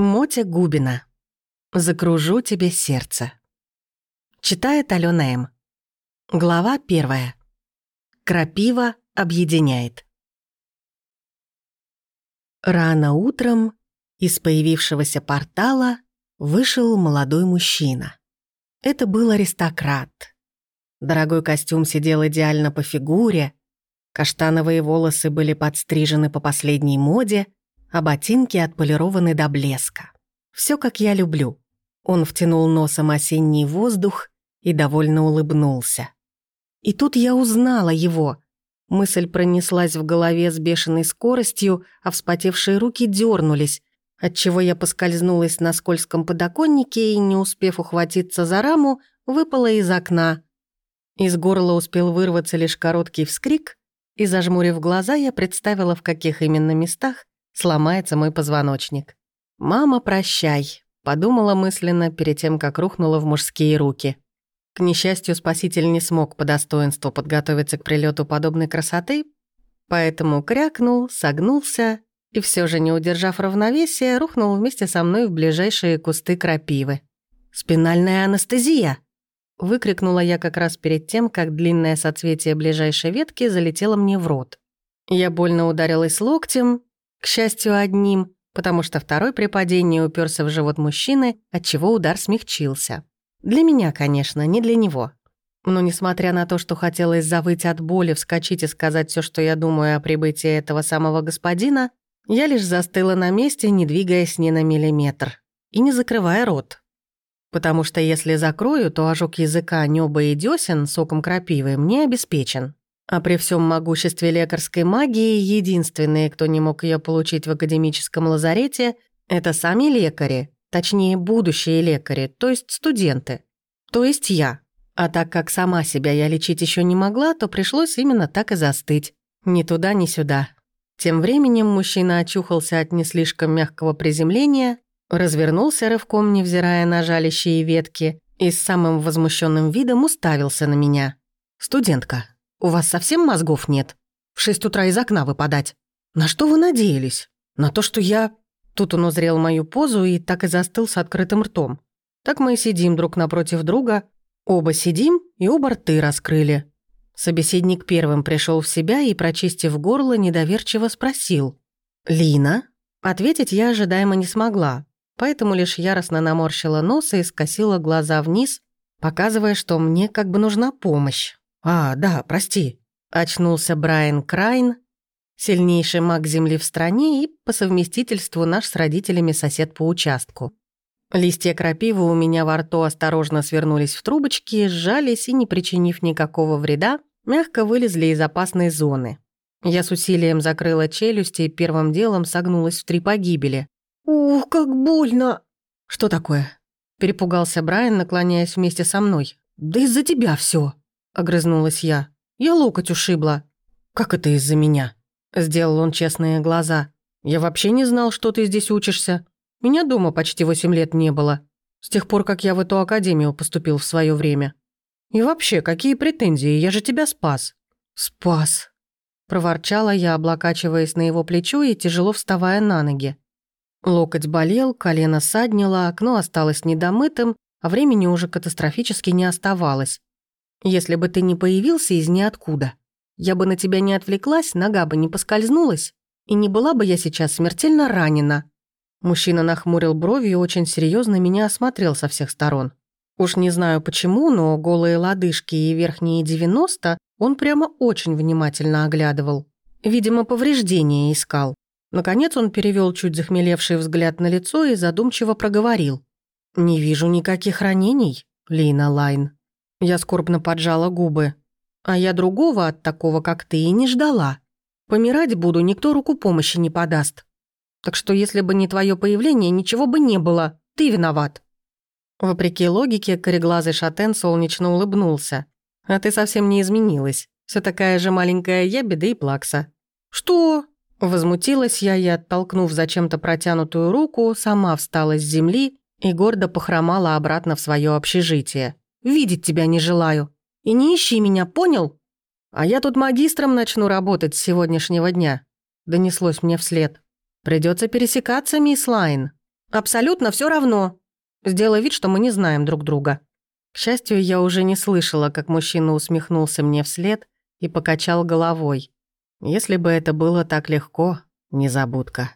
Мотя Губина. «Закружу тебе сердце». Читает Алена М. Глава первая. Крапива объединяет. Рано утром из появившегося портала вышел молодой мужчина. Это был аристократ. Дорогой костюм сидел идеально по фигуре, каштановые волосы были подстрижены по последней моде — а ботинки отполированы до блеска. Все как я люблю. Он втянул носом осенний воздух и довольно улыбнулся. И тут я узнала его. Мысль пронеслась в голове с бешеной скоростью, а вспотевшие руки дернулись, отчего я поскользнулась на скользком подоконнике и, не успев ухватиться за раму, выпала из окна. Из горла успел вырваться лишь короткий вскрик, и, зажмурив глаза, я представила, в каких именно местах сломается мой позвоночник. «Мама, прощай», — подумала мысленно перед тем, как рухнула в мужские руки. К несчастью, спаситель не смог по достоинству подготовиться к прилету подобной красоты, поэтому крякнул, согнулся и все же, не удержав равновесия, рухнул вместе со мной в ближайшие кусты крапивы. «Спинальная анестезия!» Выкрикнула я как раз перед тем, как длинное соцветие ближайшей ветки залетело мне в рот. Я больно ударилась локтем, к счастью, одним, потому что второй при падении уперся в живот мужчины, отчего удар смягчился. Для меня, конечно, не для него. Но несмотря на то, что хотелось завыть от боли, вскочить и сказать все, что я думаю о прибытии этого самого господина, я лишь застыла на месте, не двигаясь ни на миллиметр. И не закрывая рот. Потому что если закрою, то ожог языка, нёба и десен соком крапивы мне обеспечен. А при всем могуществе лекарской магии единственные, кто не мог ее получить в академическом лазарете, это сами лекари, точнее, будущие лекари, то есть студенты, то есть я. А так как сама себя я лечить еще не могла, то пришлось именно так и застыть. Ни туда, ни сюда. Тем временем мужчина очухался от не слишком мягкого приземления, развернулся рывком, невзирая на жалящие ветки, и с самым возмущенным видом уставился на меня. «Студентка, у вас совсем мозгов нет? В шесть утра из окна выпадать? На что вы надеялись? На то, что я...» Тут он узрел мою позу и так и застыл с открытым ртом. Так мы и сидим друг напротив друга. Оба сидим и оба рты раскрыли. Собеседник первым пришел в себя и, прочистив горло, недоверчиво спросил. «Лина?» Ответить я ожидаемо не смогла, поэтому лишь яростно наморщила нос и скосила глаза вниз, показывая, что мне как бы нужна помощь. «А, да, прости», — очнулся Брайан Крайн, сильнейший маг Земли в стране и, по совместительству, наш с родителями сосед по участку. Листья крапивы у меня во рту осторожно свернулись в трубочки, сжались и, не причинив никакого вреда, мягко вылезли из опасной зоны. Я с усилием закрыла челюсти и первым делом согнулась в три погибели. «Ух, как больно!» «Что такое?» Перепугался Брайан, наклоняясь вместе со мной. «Да из-за тебя все. — огрызнулась я. «Я локоть ушибла». «Как это из-за меня?» — сделал он честные глаза. «Я вообще не знал, что ты здесь учишься. Меня дома почти восемь лет не было. С тех пор, как я в эту академию поступил в свое время. И вообще, какие претензии? Я же тебя спас». «Спас», — проворчала я, облокачиваясь на его плечо и тяжело вставая на ноги. Локоть болел, колено саднило, окно осталось недомытым, а времени уже катастрофически не оставалось. Если бы ты не появился из ниоткуда, я бы на тебя не отвлеклась, нога бы не поскользнулась, и не была бы я сейчас смертельно ранена». Мужчина нахмурил брови и очень серьезно меня осмотрел со всех сторон. Уж не знаю почему, но голые лодыжки и верхние 90 он прямо очень внимательно оглядывал. Видимо, повреждения искал. Наконец он перевел чуть захмелевший взгляд на лицо и задумчиво проговорил. «Не вижу никаких ранений, Лина Лайн». Я скорбно поджала губы. А я другого от такого, как ты, и не ждала. Помирать буду, никто руку помощи не подаст. Так что если бы не твое появление, ничего бы не было. Ты виноват». Вопреки логике, кореглазый шатен солнечно улыбнулся. «А ты совсем не изменилась. Все такая же маленькая ябеда и плакса». «Что?» Возмутилась я и, оттолкнув зачем-то протянутую руку, сама встала с земли и гордо похромала обратно в свое общежитие. Видеть тебя не желаю. И не ищи меня, понял? А я тут магистром начну работать с сегодняшнего дня. Донеслось мне вслед. Придется пересекаться, мисс Лайн. Абсолютно все равно. Сделай вид, что мы не знаем друг друга». К счастью, я уже не слышала, как мужчина усмехнулся мне вслед и покачал головой. Если бы это было так легко, незабудка.